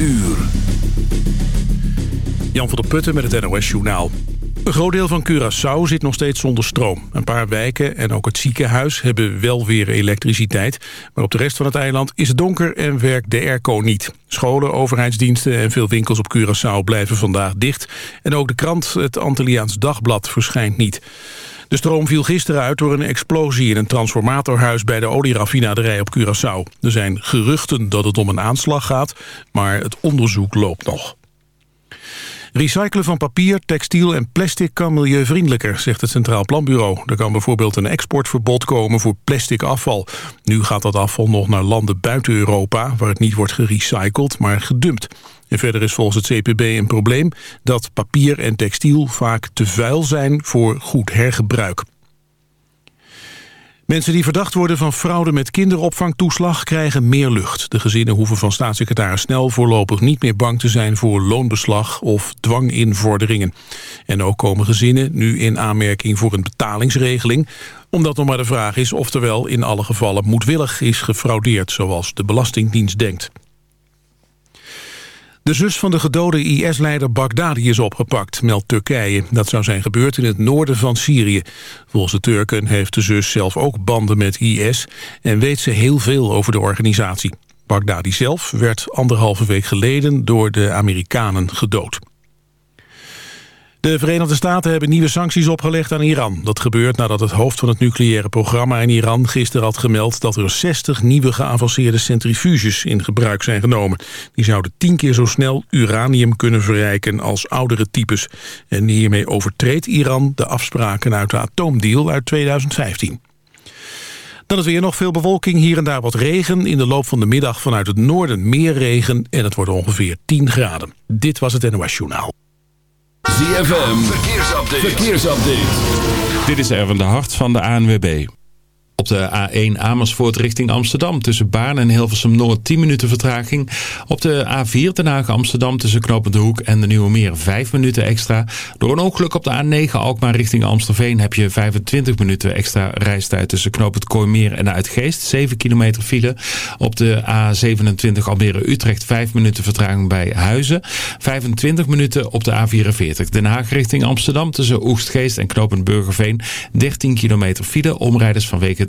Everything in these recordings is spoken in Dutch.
uur. Jan van der Putten met het NOS Journaal. Een groot deel van Curaçao zit nog steeds zonder stroom. Een paar wijken en ook het ziekenhuis hebben wel weer elektriciteit. Maar op de rest van het eiland is het donker en werkt de airco niet. Scholen, overheidsdiensten en veel winkels op Curaçao blijven vandaag dicht. En ook de krant, het Antilliaans Dagblad, verschijnt niet. De stroom viel gisteren uit door een explosie in een transformatorhuis bij de olieraffinaderij op Curaçao. Er zijn geruchten dat het om een aanslag gaat, maar het onderzoek loopt nog. Recyclen van papier, textiel en plastic kan milieuvriendelijker, zegt het Centraal Planbureau. Er kan bijvoorbeeld een exportverbod komen voor plastic afval. Nu gaat dat afval nog naar landen buiten Europa, waar het niet wordt gerecycled, maar gedumpt. En verder is volgens het CPB een probleem dat papier en textiel vaak te vuil zijn voor goed hergebruik. Mensen die verdacht worden van fraude met kinderopvangtoeslag krijgen meer lucht. De gezinnen hoeven van staatssecretaris Snel voorlopig niet meer bang te zijn voor loonbeslag of dwanginvorderingen. En ook komen gezinnen nu in aanmerking voor een betalingsregeling, omdat nog maar de vraag is of er wel in alle gevallen moedwillig is gefraudeerd, zoals de Belastingdienst denkt. De zus van de gedode IS-leider Baghdadi is opgepakt, meldt Turkije. Dat zou zijn gebeurd in het noorden van Syrië. Volgens de Turken heeft de zus zelf ook banden met IS... en weet ze heel veel over de organisatie. Baghdadi zelf werd anderhalve week geleden door de Amerikanen gedood. De Verenigde Staten hebben nieuwe sancties opgelegd aan Iran. Dat gebeurt nadat het hoofd van het nucleaire programma in Iran gisteren had gemeld dat er 60 nieuwe geavanceerde centrifuges in gebruik zijn genomen. Die zouden tien keer zo snel uranium kunnen verrijken als oudere types. En hiermee overtreedt Iran de afspraken uit de atoomdeal uit 2015. Dan is weer nog veel bewolking, hier en daar wat regen. In de loop van de middag vanuit het noorden meer regen en het wordt ongeveer 10 graden. Dit was het NOS Journaal. ZFM, verkeersupdate. Dit is Erwin de Hart van de ANWB. Op de A1 Amersfoort richting Amsterdam tussen Baarn en Hilversum Noord 10 minuten vertraging. Op de A4 Den Haag Amsterdam tussen Knopend de Hoek en de Nieuwe Meer 5 minuten extra. Door een ongeluk op de A9 Alkmaar richting Amstelveen heb je 25 minuten extra reistijd tussen Knopend Kooimeer en Uitgeest. 7 kilometer file. Op de A27 Almere Utrecht 5 minuten vertraging bij Huizen. 25 minuten op de A44 Den Haag richting Amsterdam tussen Oegstgeest en Knopend Burgerveen. 13 kilometer file. Omrijders vanwege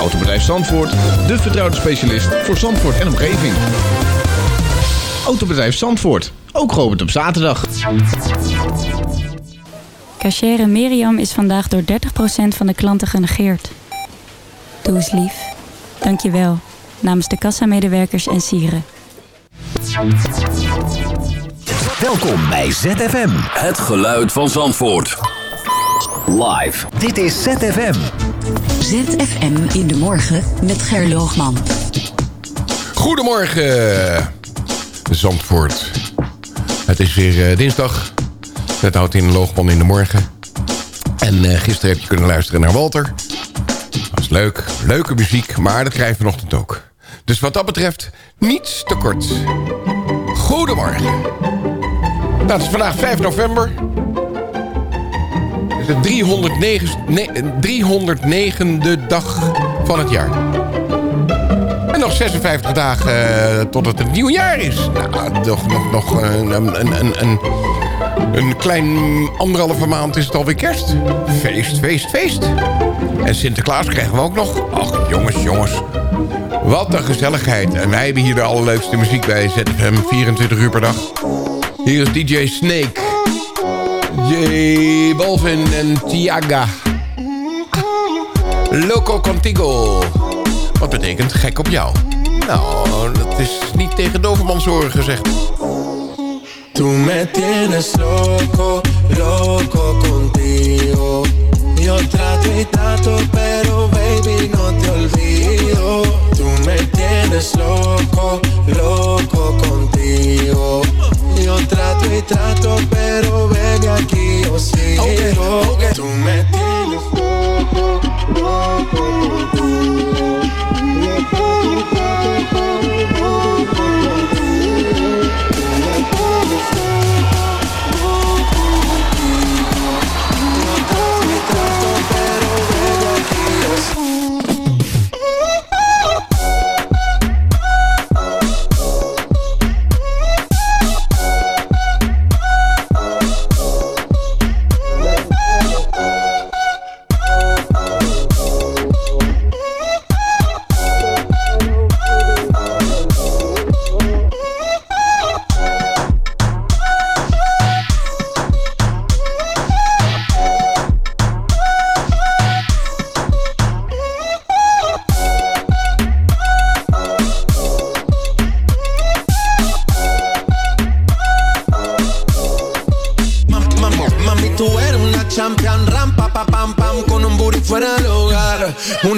Autobedrijf Zandvoort, de vertrouwde specialist voor Zandvoort en omgeving. Autobedrijf Zandvoort, ook geopend op zaterdag. Cachere Miriam is vandaag door 30% van de klanten genegeerd. Doe eens lief. Dank je wel. Namens de kassamedewerkers en sieren. Welkom bij ZFM. Het geluid van Zandvoort. Live. Dit is ZFM. ZFM in de morgen met Gerloogman. Goedemorgen, Zandvoort. Het is weer eh, dinsdag. Het houdt in Loogman in de morgen. En eh, gisteren heb je kunnen luisteren naar Walter. Dat was leuk. Leuke muziek, maar dat krijgen we vanochtend ook. Dus wat dat betreft, niets te kort. Goedemorgen. Nou, het is vandaag 5 november. De 309, 309e dag van het jaar. En nog 56 dagen uh, tot het het nieuwe jaar is. Nou, nog, nog, nog een, een, een, een, een klein anderhalve maand is het alweer kerst. Feest, feest, feest. En Sinterklaas krijgen we ook nog. Ach, jongens, jongens. Wat een gezelligheid. En wij hebben hier de allerleukste muziek bij ZFM 24 uur per dag. Hier is DJ Snake. J Balvin en Tiaga. Loco Contigo. Wat betekent gek op jou? Nou, dat is niet tegen Dovermansoren gezegd. Tú me tienes loco, loco contigo. Yo trato y trato, pero baby no te olvido. Tú me tienes loco, loco contigo. Yo trato y trato, pero baby aquí yo sigo. Okay, okay. Tú me tienes loco, loco contigo.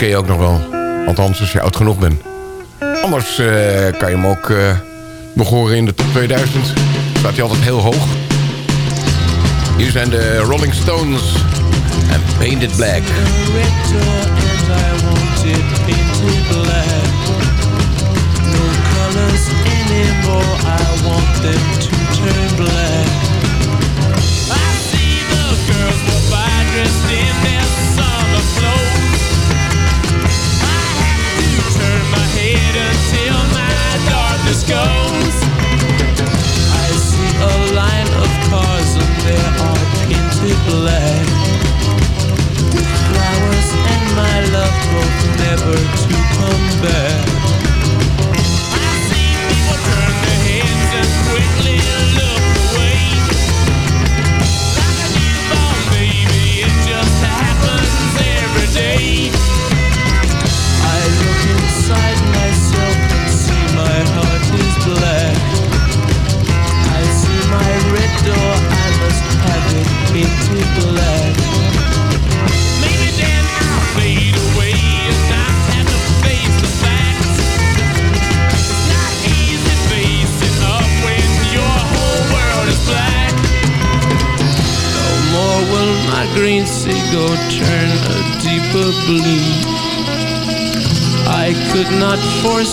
ken je ook nog wel. Althans, als je oud genoeg bent. Anders uh, kan je hem ook uh, in de top 2000. Staat hij altijd heel hoog. Hier zijn de Rolling Stones en Painted Black. black. In their darkness goes. I see a line of cars and they are painted black. With Flowers and my love both never to come back. I see people turn their heads and quickly look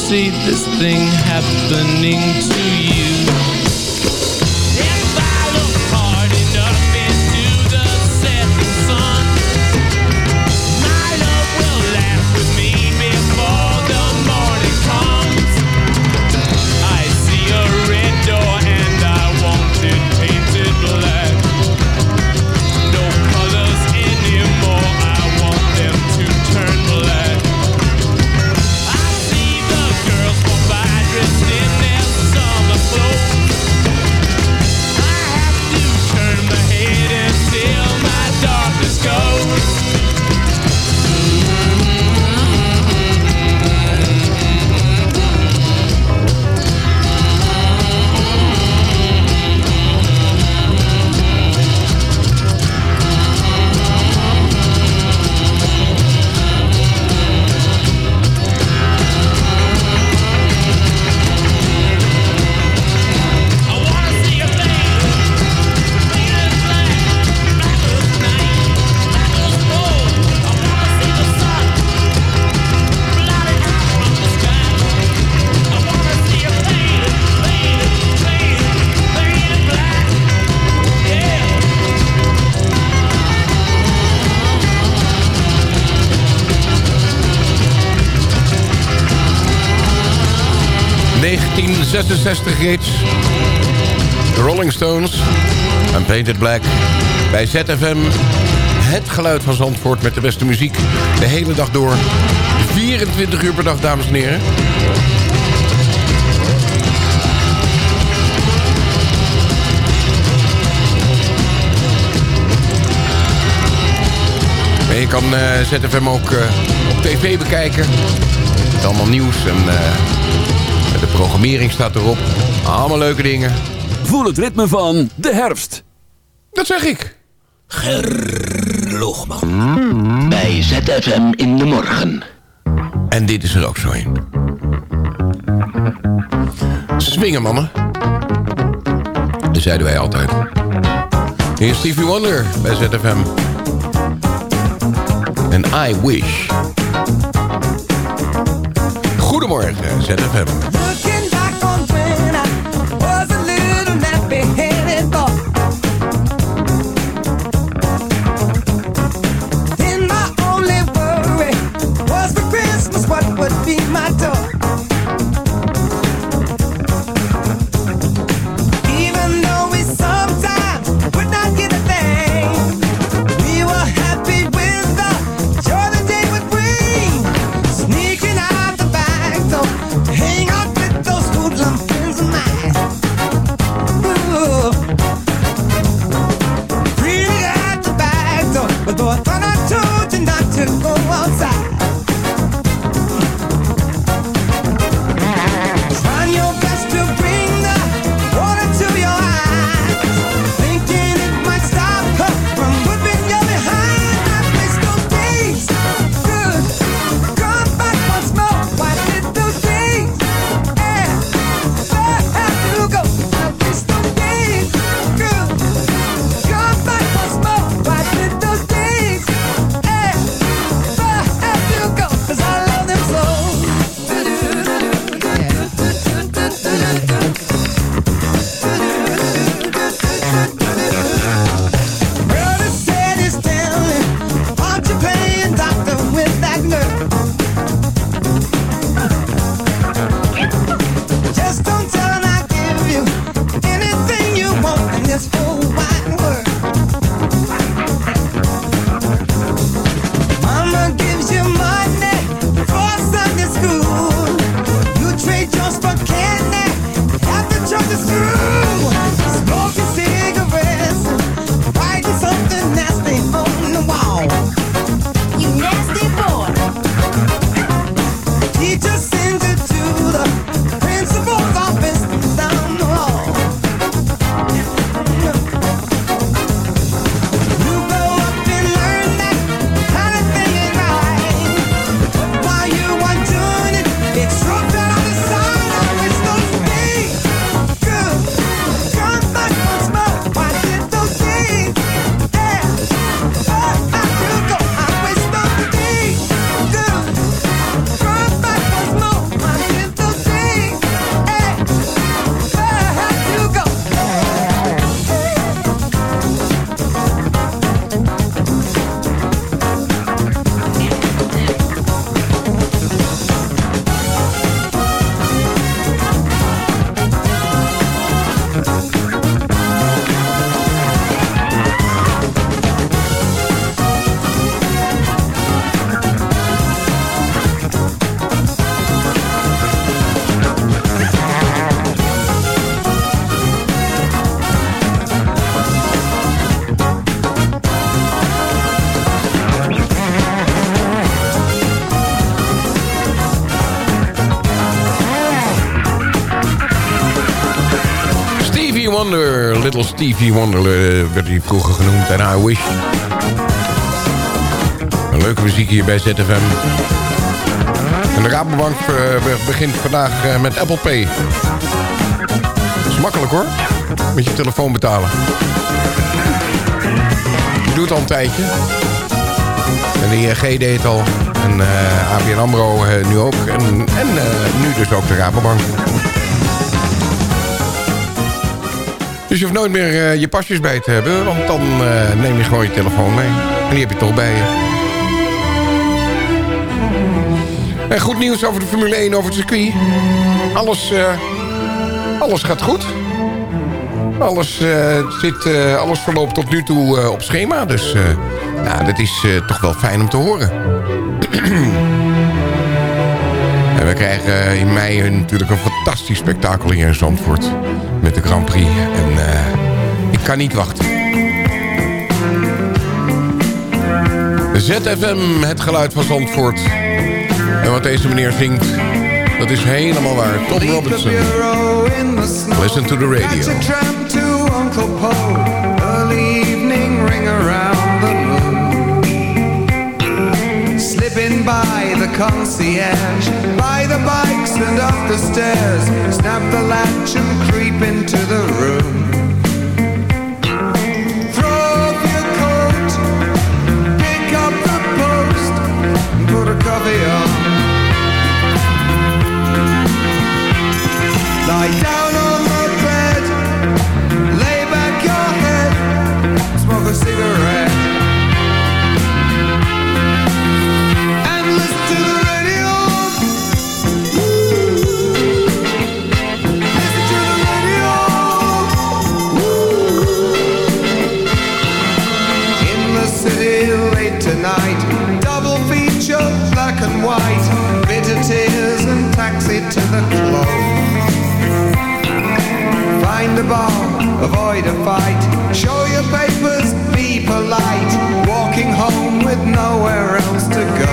see this thing 66 hits. The Rolling Stones. En Painted Black. Bij ZFM. Het geluid van Zandvoort met de beste muziek. De hele dag door. 24 uur per dag, dames en heren. En je kan uh, ZFM ook uh, op tv bekijken. Is allemaal nieuws en uh, de programmering staat erop. Allemaal leuke dingen. Voel het ritme van de herfst. Dat zeg ik. Gerloogman. Bij ZFM in de morgen. En dit is er ook zo een. Swingen, mannen. Dat zeiden wij altijd. Hier is Stevie Wonder bij ZFM. En I Wish. Goedemorgen, ZFM. You not Stevie Wonder eh, werd hij vroeger genoemd. En I Wish. Een leuke muziek hier bij ZFM. En de Rabobank eh, be- begint vandaag eh, met Apple Pay. Dat is makkelijk hoor. Met je telefoon betalen. Je doet al een tijdje. En de ING deed het al. En eh ABN AMRO nu ook. En, en nu dus ook de Rabobank. Dus je hoeft nooit meer eh, je pasjes bij te hebben. Want dan eh, neem je gewoon je telefoon mee. En die heb je toch bij je. En goed nieuws over de Formule 1, over het circuit. Alles eh, alles gaat goed. Alles, zit, alles verloopt tot nu toe op schema. Dus dat is toch wel fijn om te horen. en we krijgen in mei natuurlijk een fantastisch spektakel hier in Zandvoort. Met de Grand Prix. En eh, ik kan niet wachten. ZFM, het geluid van Zandvoort. En wat deze meneer zingt, dat is helemaal waar. Tom Robinson. Listen to the radio. Slipping by the concierge, by the bikes and up the stairs. Snap the latch and creep into the room. Throw off your coat, pick up the post, put a coffee on. To the club. Find a bar, avoid a fight. Show your papers, be polite. Walking home with nowhere else to go.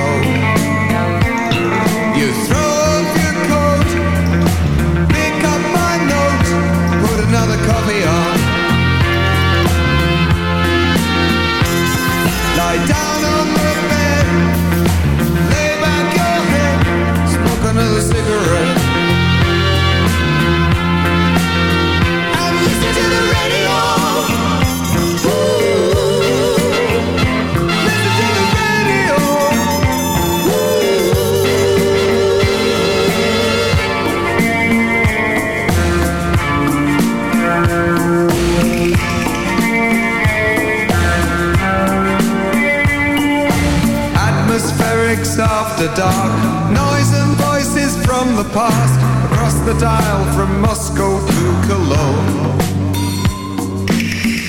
After dark, noise and voices from the past, across the dial from Moscow to Cologne.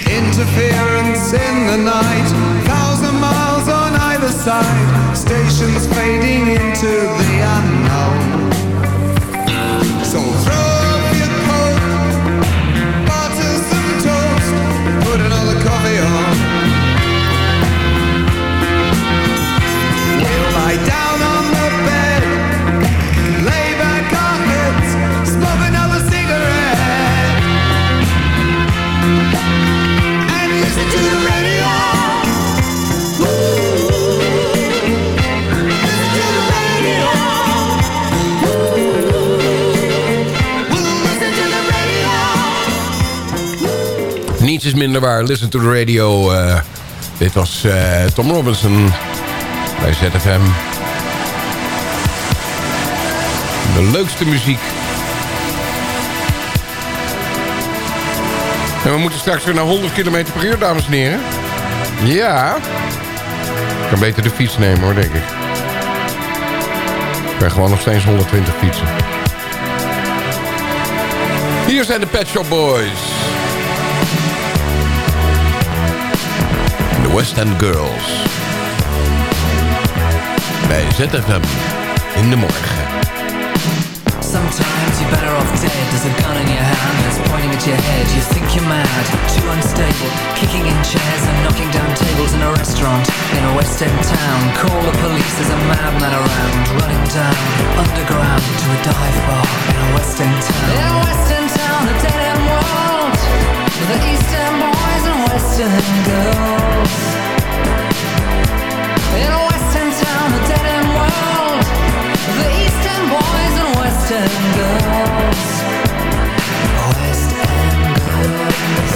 Interference in the night, thousand miles on either side, stations fading into the unknown. So throw off your coat, butter some toast, put another coffee on. Is minder waar. Listen to the radio. Eh, dit was eh, Tom Robinson bij ZFM. De leukste muziek. En we moeten straks weer naar 100 km per uur, dames en heren. Ja. Ik kan beter de fiets nemen hoor, denk ik. Ik kan gewoon nog steeds 120 fietsen. Hier zijn de Pet Shop Boys. West End Girls. Bij ZFM in de morgen. Sometimes you're better off dead. There's a gun in your hand that's pointing at your head. You think you're mad, too unstable. Kicking in chairs and knocking down tables In a restaurant in a West End town. Call the police, there's a madman around. Running down underground to a dive bar In a West End town. In a West End town, a dead end world. The East End boys and West End girls. In a West End town, a dead end world. With the East End boys and West End girls. West End girls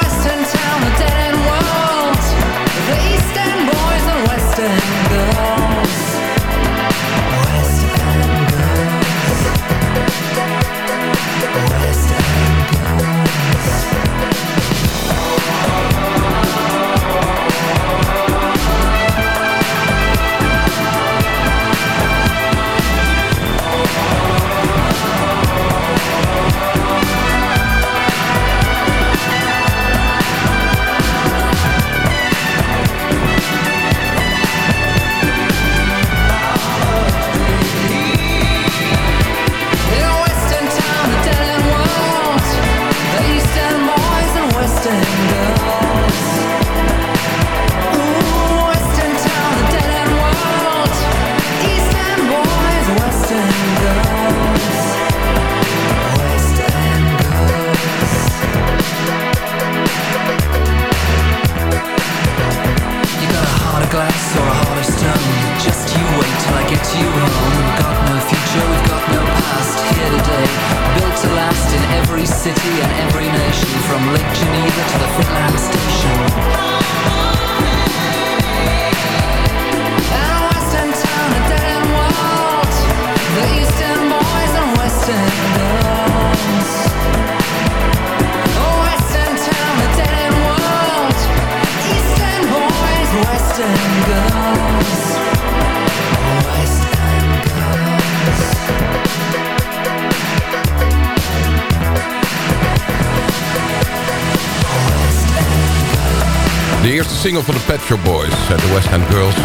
Single van de Pet Shop Boys uit de West End Girls.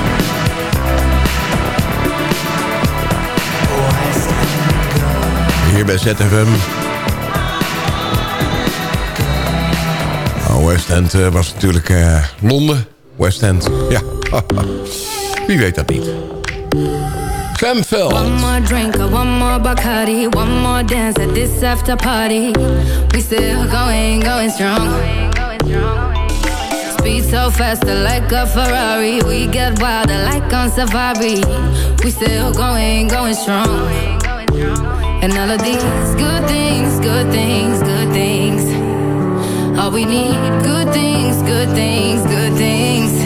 Hier bij ZFM. Oh, West End eh, was natuurlijk eh, Londen. West End, ja. Wie weet dat niet. Sam Veld. One more drink, one more Bacardi, one more dance at this after party. We still going, going strong. So faster like a Ferrari. We get wilder like on safari. We still going, going strong. And all of these good things, good things, good things. All we need, good things, good things, good things.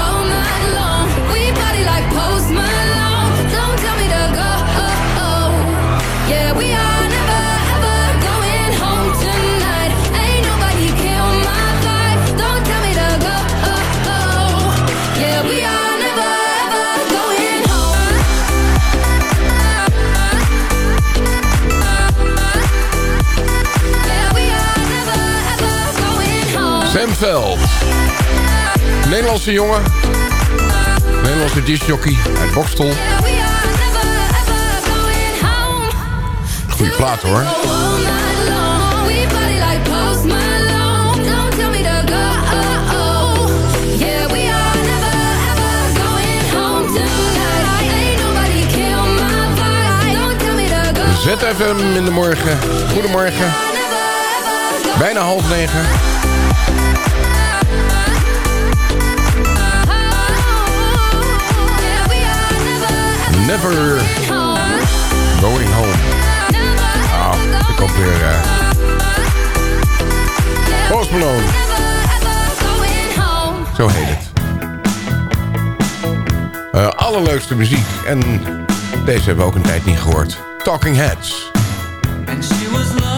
Ain't nobody kill my vibe. Don't tell me to go. ZFM in de morgen. Goedemorgen. Bijna half negen. Going home. Nou, er komt weer... Malone. Zo heet het. Eh, allerleukste muziek. En deze hebben we ook een tijd niet gehoord. Talking Heads. And she was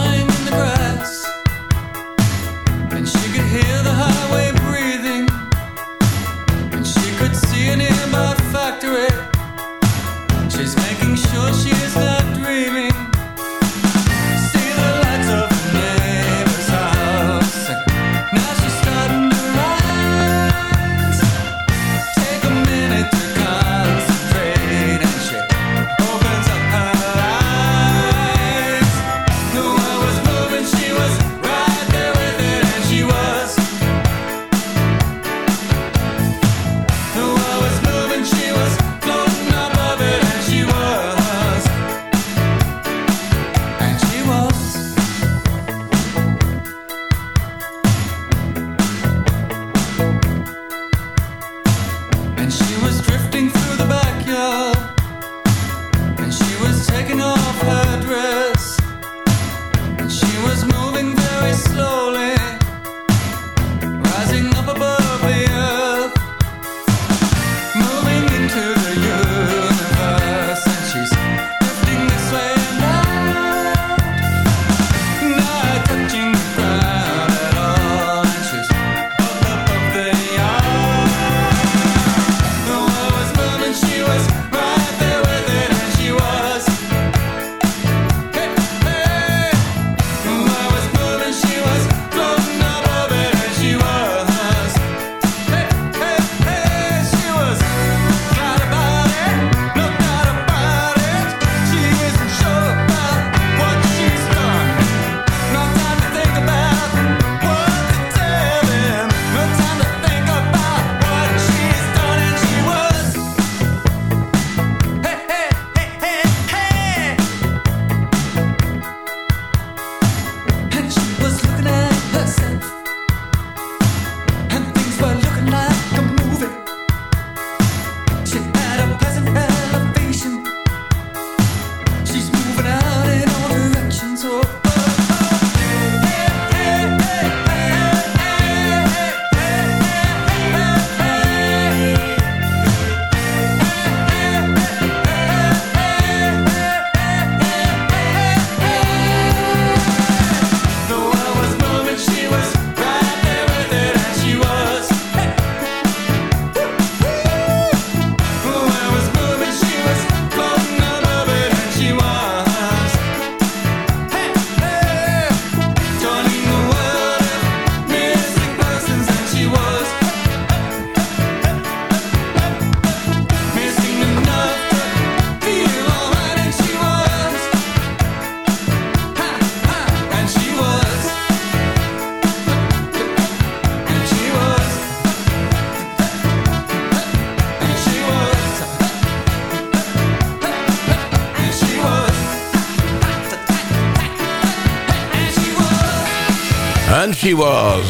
she was.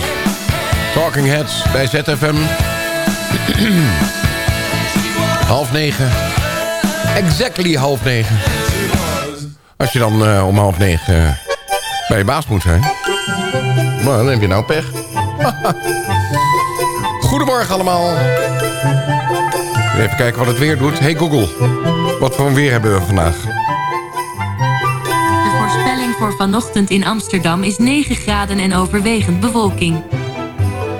Talking Heads bij ZFM. half negen. Exactly half negen. Als je dan eh, om half negen eh, bij je baas moet zijn. Maar dan heb je nou pech. Goedemorgen allemaal. Even kijken wat het weer doet. Hey Google, wat voor weer hebben we vandaag? Voor vanochtend in Amsterdam is 9 graden en overwegend bewolking.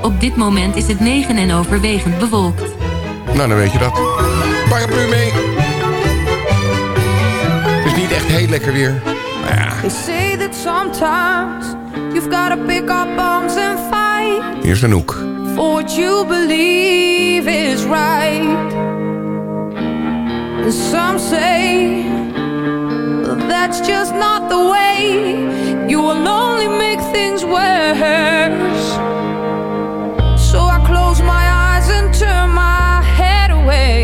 Op dit moment is het 9 en overwegend bewolkt. Nou, dan weet je dat. Paraplu mee. Het is niet echt heel lekker weer. Maar ja, They say that sometimes you've gotta pick up arms and fight hier is een hoek. for what you believe is right. And some say that's just not the way. You will only make things worse. So I close my eyes and turn my head away.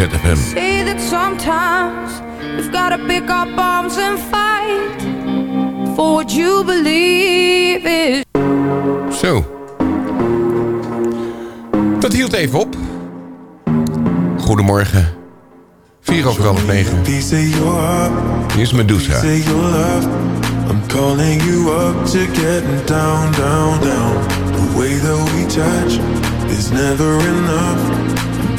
ZFM. Say that sometimes you've gotta pick up arms and fight for what you believe is. Zo. Dat hield even op. Goedemorgen. Vier over half negen. Hier is Medusa. Say your love. I'm calling you up to getting down, down, down. The way that we touch is never enough.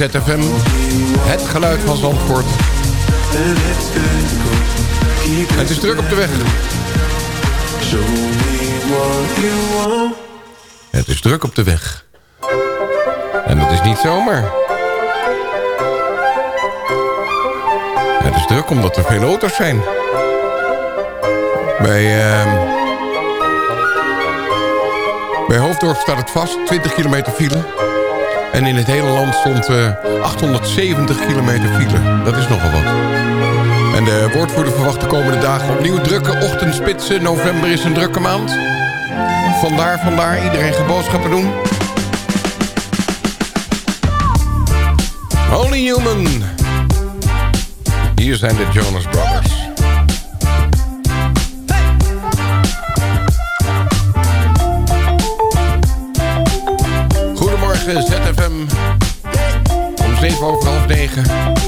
ZFM. Het geluid van Zandvoort. Het is druk op de weg. Het is druk op de weg. En dat is niet zomaar. Het is druk omdat er veel auto's zijn. Bij, ehm, bij Hoofddorp staat het vast, 20 kilometer file. En in het hele land stond eh, 870 kilometer file. Dat is nogal wat. En de woordvoerder verwacht de komende dagen opnieuw drukke ochtendspitsen. November is een drukke maand. Vandaar, vandaar, iedereen gaat boodschappen doen. Only Human. Hier zijn de Jonas Brothers. Regen.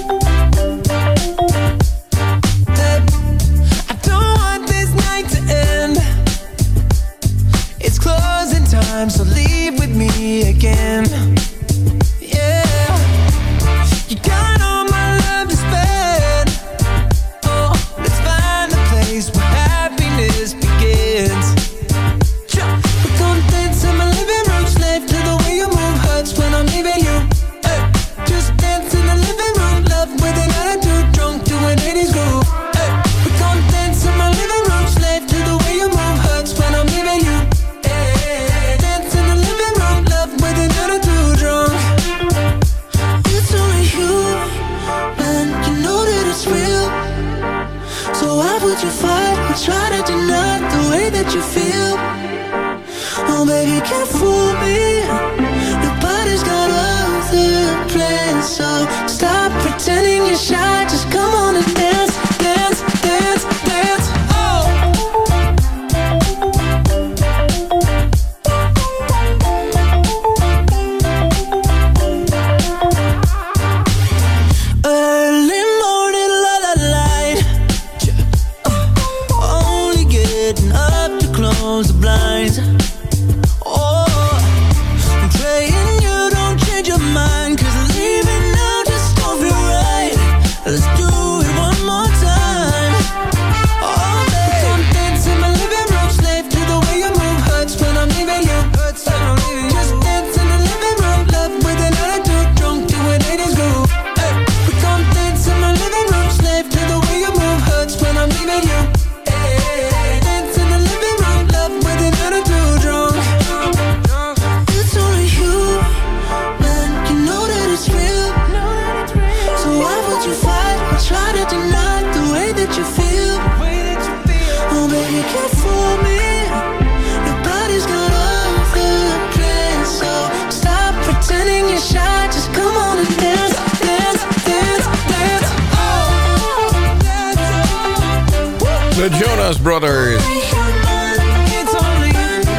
Brothers.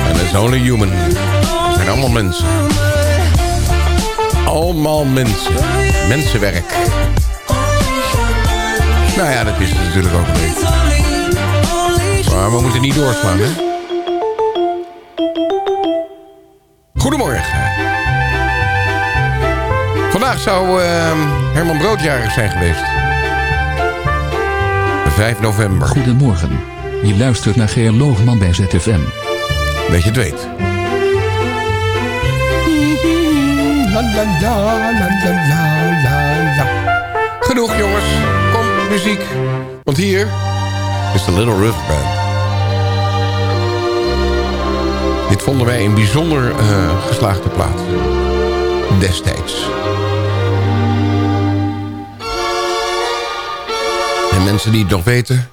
En it's only human. Het zijn allemaal mensen. Allemaal mensen. Mensenwerk. Nou ja, dat is natuurlijk ook beetje. Maar we moeten niet doorslaan, hè? Goedemorgen. Vandaag zou eh, Herman Broodjarig zijn geweest. 5 november. Goedemorgen. Je luistert naar Geer Loogman bij ZFM. Dat je het weet. La, la, la, la, la, la, la. Genoeg jongens. Kom, muziek. Want hier is de Little River Band. Dit vonden wij een bijzonder eh, geslaagde plaat. Destijds. En mensen die het nog weten...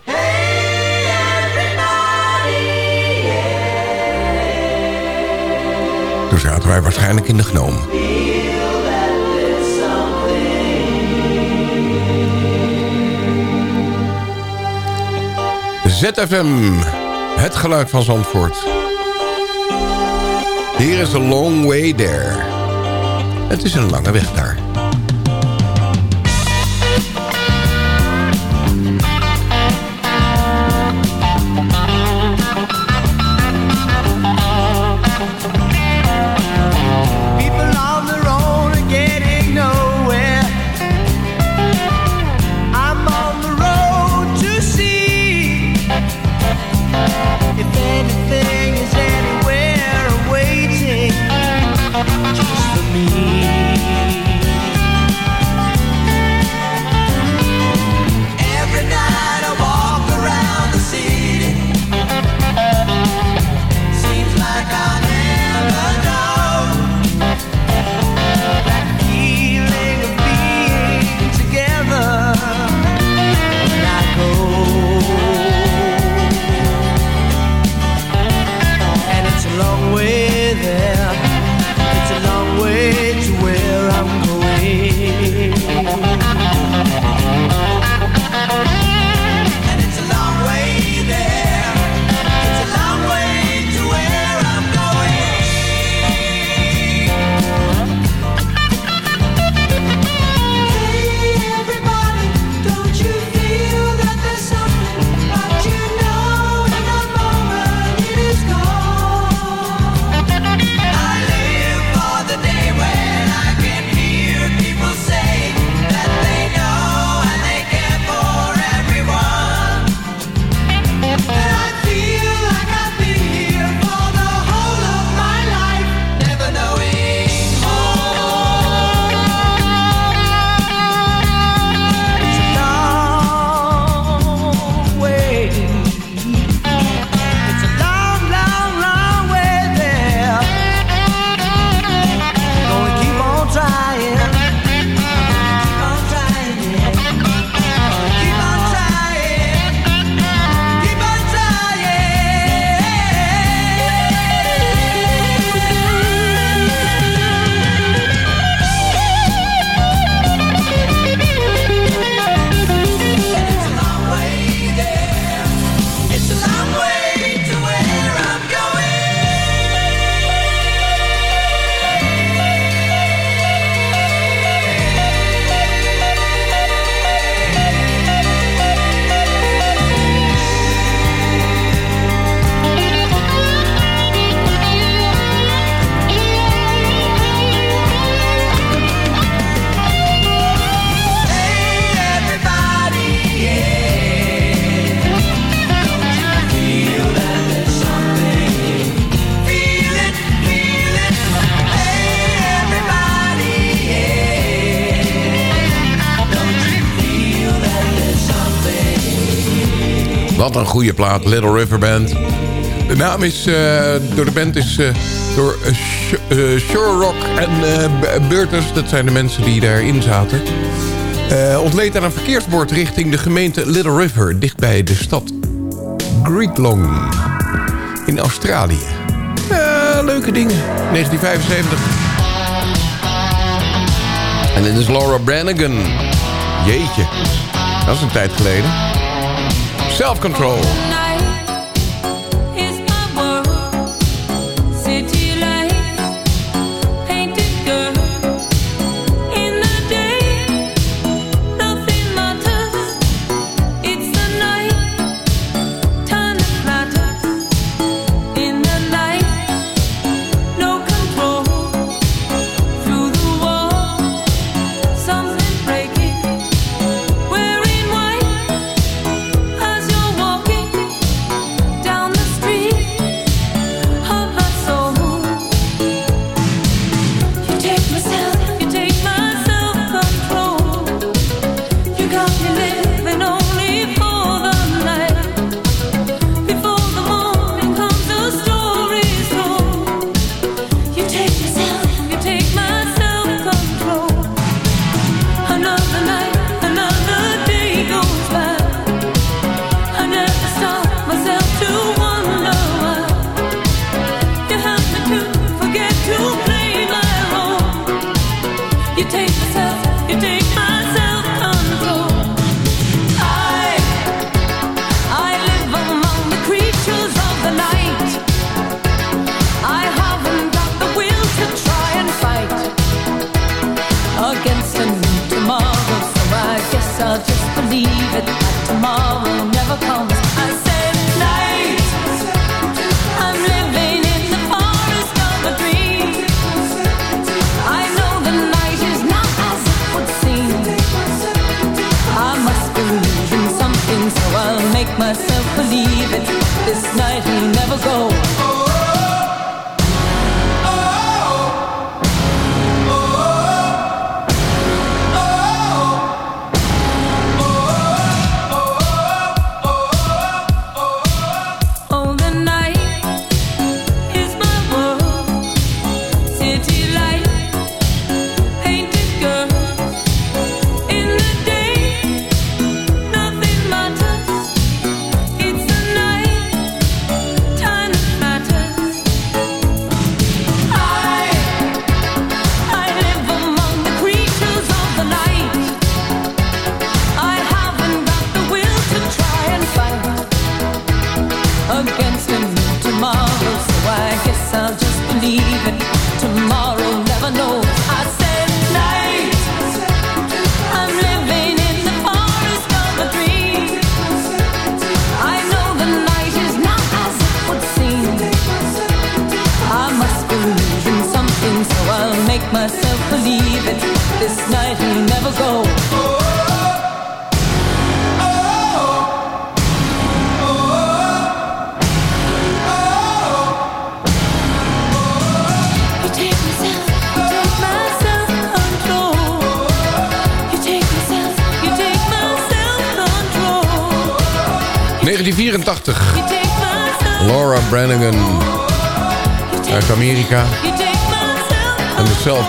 zaten wij waarschijnlijk in de gnoom. ZFM, het geluid van Zandvoort. Hier is a long way there. Het is een lange weg daar. Goede plaat, Little River Band. De naam is, eh, door de band is eh, door uh, Sh Shore Rock en Beurters. Dat zijn de mensen die daarin zaten. Ontleed aan een verkeersbord richting de gemeente Little River... dichtbij de stad Greeklong in Australië. Leuke dingen. 1975. En dit is Laura Branigan. Jeetje, dat is een tijd geleden. Self Control.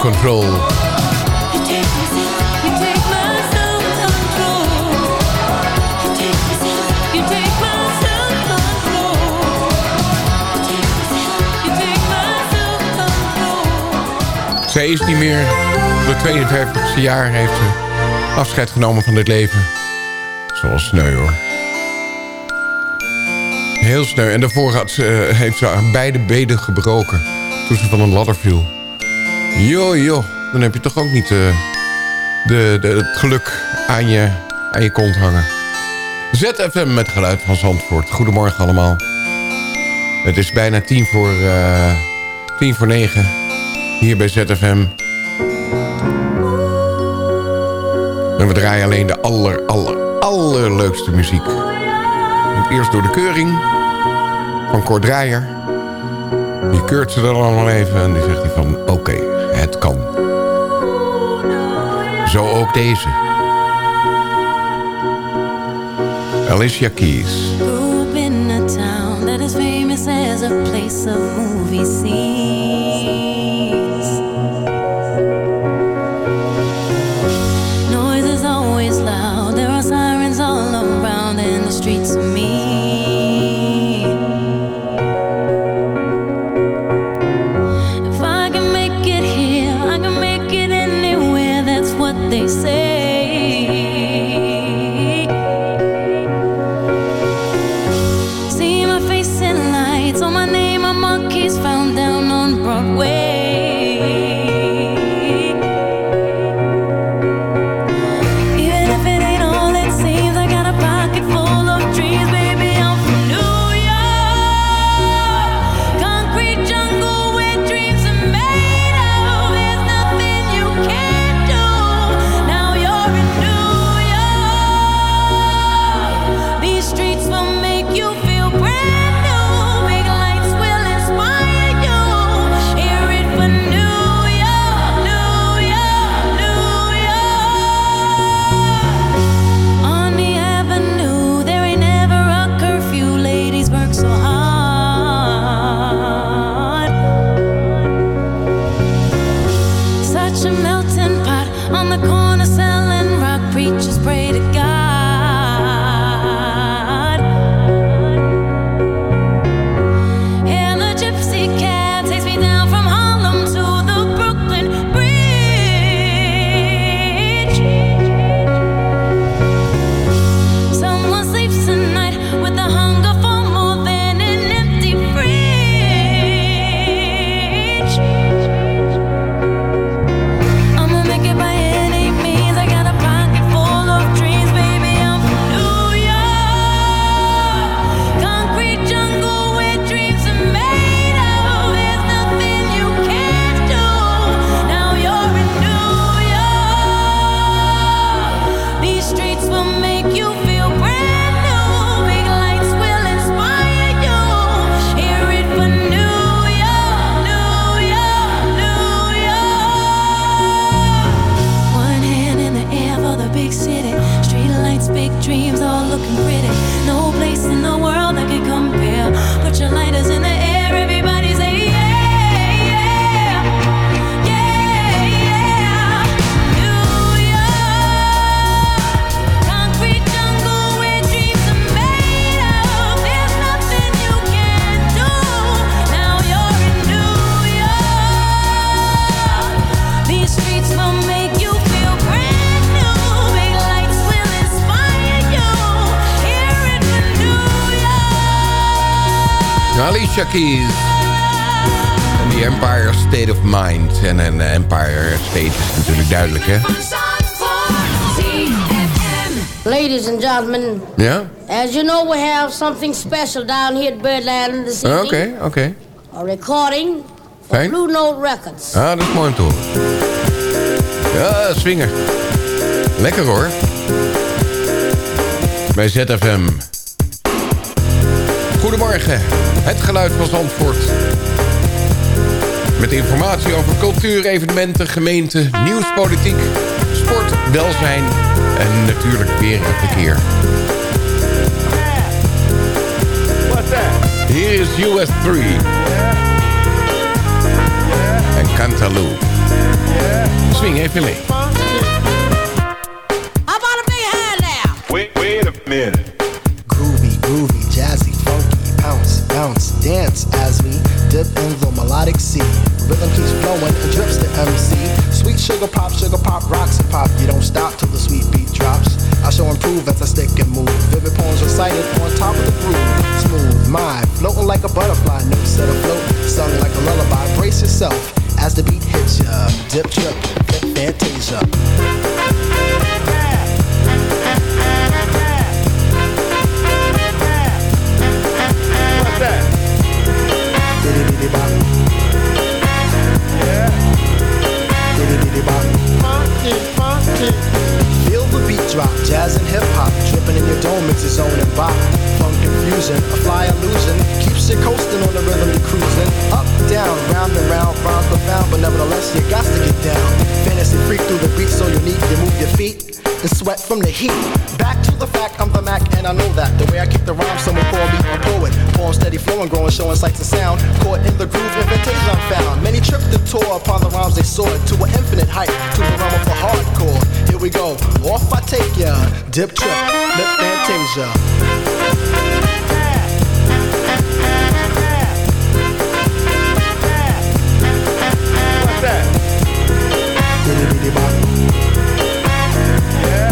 Control. Zij is niet meer. Op 52e jaar heeft ze afscheid genomen van dit leven. Zoals sneu hoor. Heel sneu. En daarvoor had ze, eh, heeft ze beide benen gebroken toen ze van een ladder viel. Joh, joh, Dan heb je toch ook niet eh, de, de, het geluk aan je, aan je kont hangen. ZFM met geluid van Zandvoort. Goedemorgen allemaal. Het is bijna tien voor, eh, tien voor negen hier bij ZFM. En we draaien alleen de aller, aller, allerleukste muziek. Eerst door de keuring van Kort Draaier. Die keurt ze dan allemaal even en die zegt hij van... Oké, okay, het kan. Zo ook deze. Alicia Keys. Grew in a town that is famous as a place of movie scenes. Alicia Keys. En die Empire State of Mind. En een Empire State is natuurlijk duidelijk, hè? Ladies and gentlemen, Ja? as you know, we have something special down here at Birdland this evening. Oké, oké. A recording for Fijn. Blue Note Records. Ah, dat is mooi om te horen. Ja, swinger. Lekker hoor. Bij ZFM. Goedemorgen. Het geluid van Zandvoort. Met informatie over cultuur, evenementen, gemeente, nieuws, politiek, sport, welzijn en natuurlijk weer en verkeer. Hier is US 3. En Cantaloo. Swing even mee. How about a big hand now? Wait, wait a minute. Dance as we dip in the melodic sea. Rhythm keeps flowing and drips the MC. Sweet sugar pop, sugar pop, rocks and pop. You don't stop till the sweet beat drops. I shall improve as I stick and move. Vivid poems recited on top of the groove. Smooth mind, floating like a butterfly, notes set afloat, sung like a lullaby. Brace yourself as the beat hits ya. Dip, trip, fantasia. Diddy bop. Yeah. Diddy bop. Funky, funky. Feel the beat drop, jazz and hip hop, dripping in your dome, and bop. Funk a fly illusion, keeps coasting on the rhythm cruising. Up, down, round and round, profound, but nevertheless you got to get down. Fantasy freak through the beat so unique, you move your feet and sweat from the heat. Back to the fact, I'm the Mac and I know that. The way I kick the rhyme, someone steady flowing, growing, showing sights and sound. Caught in the groove, invitation found. Many tripped and tore upon the rhymes they soared to an infinite height, to the realm of the hardcore. Here we go, off I take ya. Dip trip, lip fantasia. Yeah.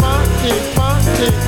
Funky, funky.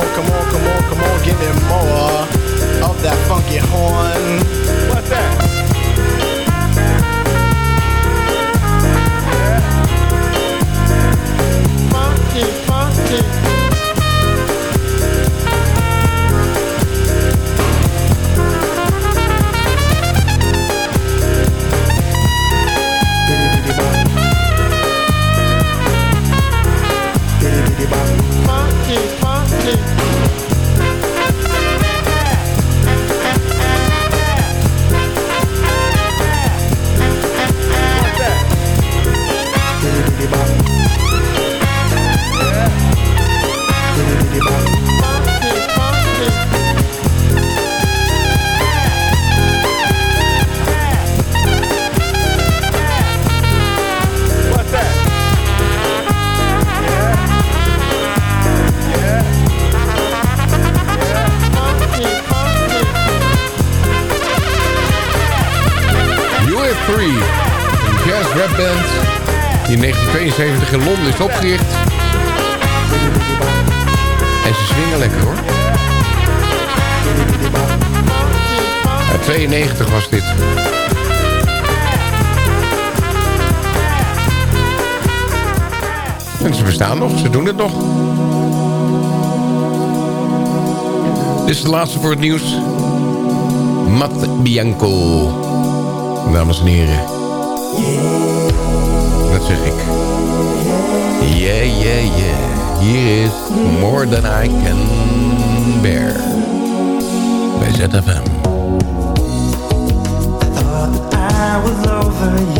on, come on, come on, come on. Give me more of that funky horn. What's that? Funky, funky. Funky, Londen is opgericht. En ze swingen lekker hoor. Uit 92 was dit. En ze bestaan nog, ze doen het nog. Dit is de laatste voor het nieuws. Matt Bianco. Dames en heren. Dat zeg ik. Yeah, yeah, yeah. Hier is More Than I Can Bear. Bij ZFM. I was over you.